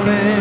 Fall